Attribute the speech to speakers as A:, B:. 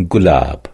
A: गुलाब